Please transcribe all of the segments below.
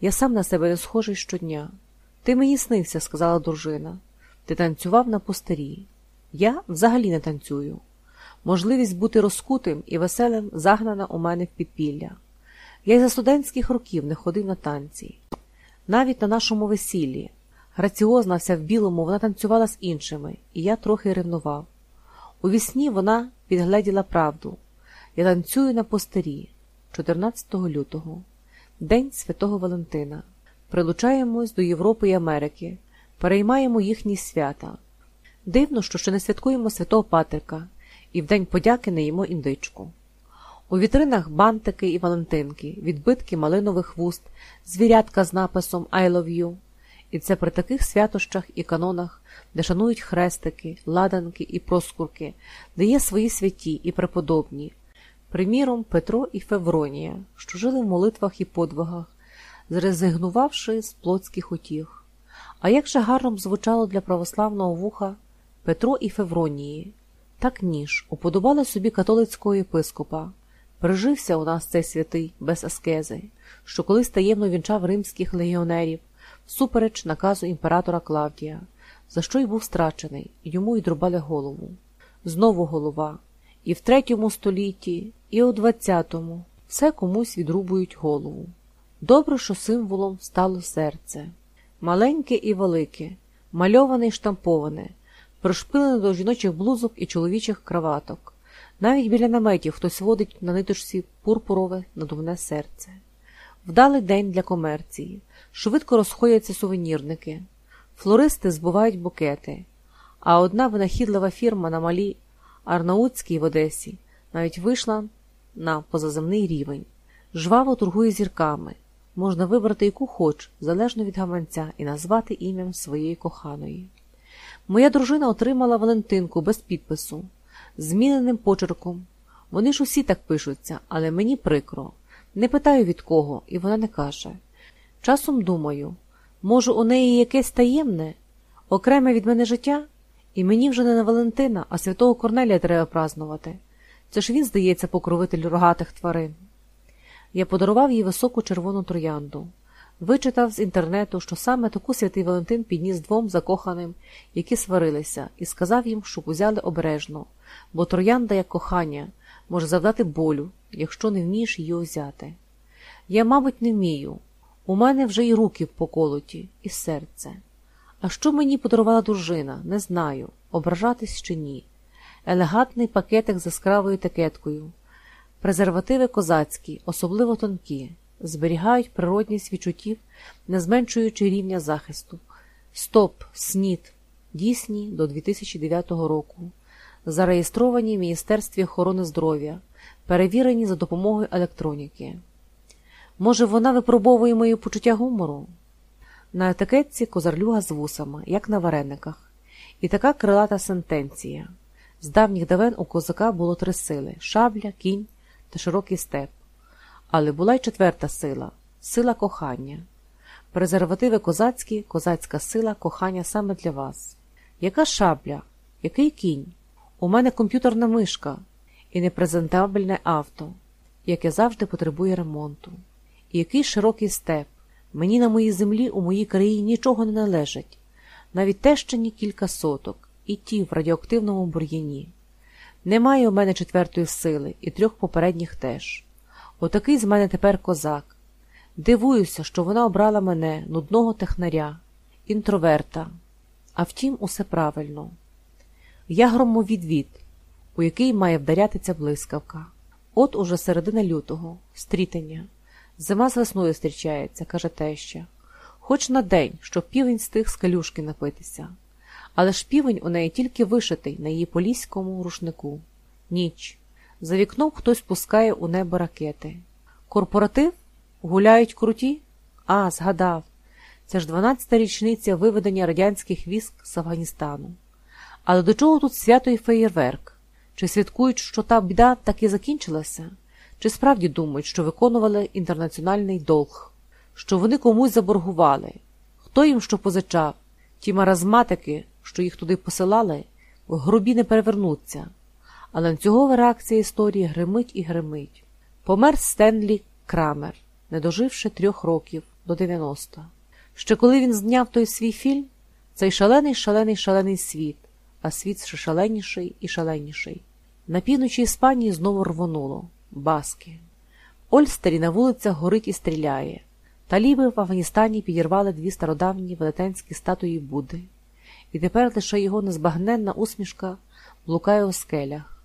Я сам на себе не схожий щодня. Ти мені снився, сказала дружина. Ти танцював на пустирі. Я взагалі не танцюю. Можливість бути розкутим і веселим загнана у мене в підпілля. Я й за студентських років не ходив на танці. Навіть на нашому весіллі. Граціозна вся в білому, вона танцювала з іншими, і я трохи ревнував. У вісні вона підгледіла правду. Я танцюю на постарі 14 лютого, День Святого Валентина. Прилучаємось до Європи і Америки, переймаємо їхні свята. Дивно, що ще не святкуємо Святого Патрика і в День подяки не їмо індичку. У вітринах бантики і валентинки, відбитки малинових вуст, звірятка з написом «I love you». І це при таких святощах і канонах, де шанують хрестики, ладанки і проскурки, де є свої святі і преподобні, приміром, Петро і Февронія, що жили в молитвах і подвигах, зрезигнувавши з плотських утіх. А як же гарно звучало для православного вуха Петро і Февронії, так ніж уподобали собі католицького єпископа. Прижився у нас цей святий без аскези, що колись таємно вінчав римських легіонерів всупереч наказу імператора Клавдія, за що й був страчений, йому й друбали голову. Знову голова. І в третьому столітті, і у двадцятому все комусь відрубують голову. Добре, що символом стало серце. Маленьке і велике, мальоване й штамповане, пришпилене до жіночих блузок і чоловічих краваток. Навіть біля наметів хтось водить на ниточці пурпурове надувне серце. Вдалий день для комерції, швидко розходяться сувенірники, флористи збувають букети, а одна винахідлива фірма на малій Арнаутській в Одесі навіть вийшла на позаземний рівень, жваво торгує зірками. Можна вибрати яку хоч, залежно від гаманця, і назвати ім'ям своєї коханої. Моя дружина отримала Валентинку без підпису, зміненим почерком. Вони ж усі так пишуться, але мені прикро. Не питаю від кого, і вона не каже. Часом думаю, може, у неї якесь таємне, окреме від мене життя, і мені вже не на Валентина, а святого Корнелія треба празнувати. Це ж він, здається, покровитель рогатих тварин. Я подарував їй високу червону троянду, вичитав з інтернету, що саме таку святий Валентин підніс двом закоханим, які сварилися, і сказав їм, щоб узяли обережно, бо троянда, як кохання, може завдати болю, якщо не вмієш її узяти. Я, мабуть, не вмію. У мене вже й руки поколоті, і серце. А що мені подарувала дружина, не знаю, ображатись чи ні. Елегантний пакетик з яскравою етикеткою. Презервативи козацькі, особливо тонкі, зберігають природність відчуттів, не зменшуючи рівня захисту. Стоп, СНІД, дійсні до 2009 року, зареєстровані в Міністерстві охорони здоров'я, перевірені за допомогою електроніки. Може, вона випробовує моє почуття гумору? На етикетці козарлюга з вусами, як на варениках, і така крилата сентенція. З давніх давен у козака було три сили шабля, кінь та широкий степ. Але була й четверта сила сила кохання. Презервативи козацькі, козацька сила, кохання саме для вас. Яка шабля? Який кінь? У мене комп'ютерна мишка і непрезентабельне авто, яке завжди потребує ремонту. І який широкий степ. Мені на моїй землі у моїй країні нічого не належить, навіть тещині кілька соток, і ті в радіоактивному бур'яні. Немає у мене четвертої сили і трьох попередніх теж. Отакий з мене тепер козак. Дивуюся, що вона обрала мене, нудного технаря, інтроверта. А втім, усе правильно. Я громовідвід, у який має вдаряти ця блискавка. От уже середина лютого, стрітення. Зима з весною зустрічається, каже теща. Хоч на день, щоб півень стиг з калюшки напитися. Але ж півень у неї тільки вишитий на її поліському рушнику. Ніч. За вікном хтось пускає у небо ракети. Корпоратив? Гуляють круті? А, згадав. Це ж 12-та річниця виведення радянських військ з Афганістану. Але до чого тут свято і феєрверк? Чи святкують, що та біда так і закінчилася? Чи справді думають, що виконували інтернаціональний долг, що вони комусь заборгували? Хто їм що позичав? Ті маразматики, що їх туди посилали, в грубі не перевернуться. А ланцюгова реакція історії гримить і гримить. Помер Стенлі Крамер, не доживши трьох років, до 90. Ще коли він зняв той свій фільм, цей шалений, шалений, шалений світ, а світ ще шаленіший і шаленіший. На півночі Іспанії знову рвонуло баски. Ольстері на вулицях горить і стріляє. Таліби в Афганістані підірвали дві стародавні велетенські статуї Будди, і тепер лише його незбагненна усмішка блукає у скелях.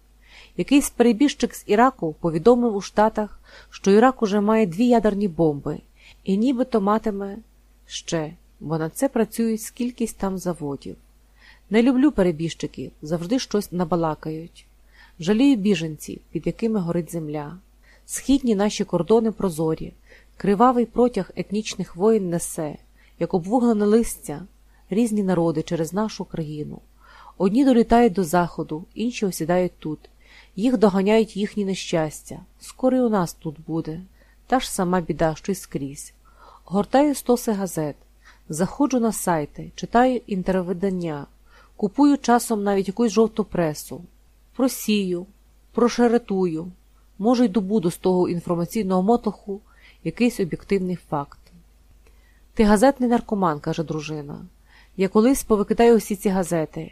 Якийсь перебіжчик з Іраку повідомив у Штатах, що Ірак уже має дві ядерні бомби, і нібито матиме ще, бо на це працюють скількись там заводів. Не люблю перебіжчиків, завжди щось набалакають. Жалію біженців, під якими горить земля. Східні наші кордони прозорі, кривавий протяг етнічних воїн несе, як обвуглене листя, різні народи через нашу країну. Одні долітають до заходу, інші осідають тут. Їх доганяють їхні нещастя. Скоро і у нас тут буде. Та ж сама біда, що й скрізь. Гортаю стоси газет, заходжу на сайти, читаю інтервидання, купую часом навіть якусь жовту пресу, просію, прошеретую, може й добуду з того інформаційного мотоху якийсь об'єктивний факт. Ти газетний наркоман, каже дружина. Я колись повикидаю усі ці газети.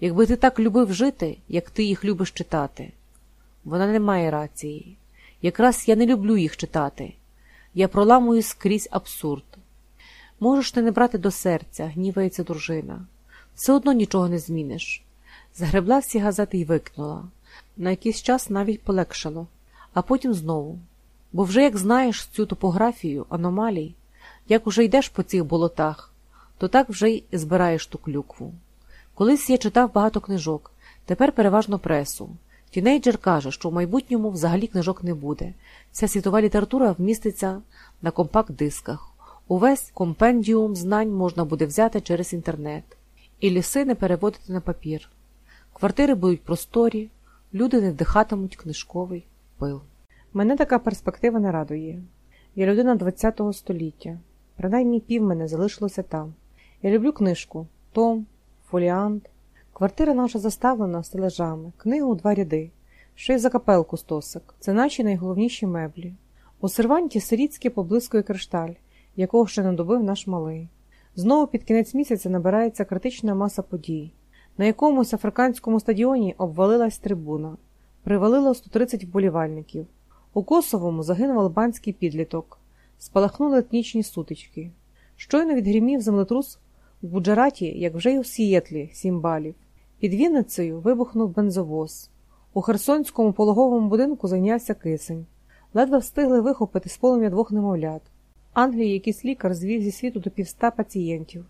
Якби ти так любив жити, як ти їх любиш читати. Вона не має рації. Якраз я не люблю їх читати. Я проламую скрізь абсурд. Можеш ти не брати до серця, гнівається дружина. Все одно нічого не зміниш. Загребла всі газети і викинула. На якийсь час навіть полегшало, а потім знову. Бо вже як знаєш цю топографію, аномалій, як уже йдеш по цих болотах, то так вже й збираєш ту клюкву. Колись я читав багато книжок, тепер переважно пресу. Тінейджер каже, що в майбутньому взагалі книжок не буде. Вся світова література вміститься на компакт-дисках. Увесь компендіум знань можна буде взяти через інтернет, і ліси не переводити на папір. Квартири будуть просторі, люди не вдихатимуть книжковий пил. Мене така перспектива не радує. Я людина ХХ століття. Принаймні пів мене залишилося там. Я люблю книжку, том, фоліант. Квартира наша заставлена стележами, книга у два ряди, ще й за капелку стосик. Це наші найголовніші меблі. У серванті сирітський поблискує кришталь, якого ще не добив наш малий. Знову під кінець місяця набирається критична маса подій. На якомусь африканському стадіоні обвалилась трибуна, привалило 130 вболівальників. У Косовому загинув албанський підліток, спалахнули етнічні сутички. Щойно відгримів землетрус в Буджараті, як вже й у Сієтлі, сім балів. Під Вінницею вибухнув бензовоз. У Херсонському пологовому будинку зайнявся кисень. Ледве встигли вихопити з полум'я двох немовлят. Англії якийсь лікар звів зі світу до півста пацієнтів,